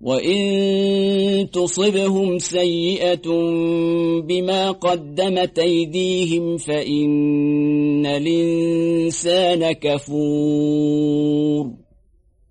وإن تصبهم سيئة بما قدمت أيديهم فإن الإنسان كفور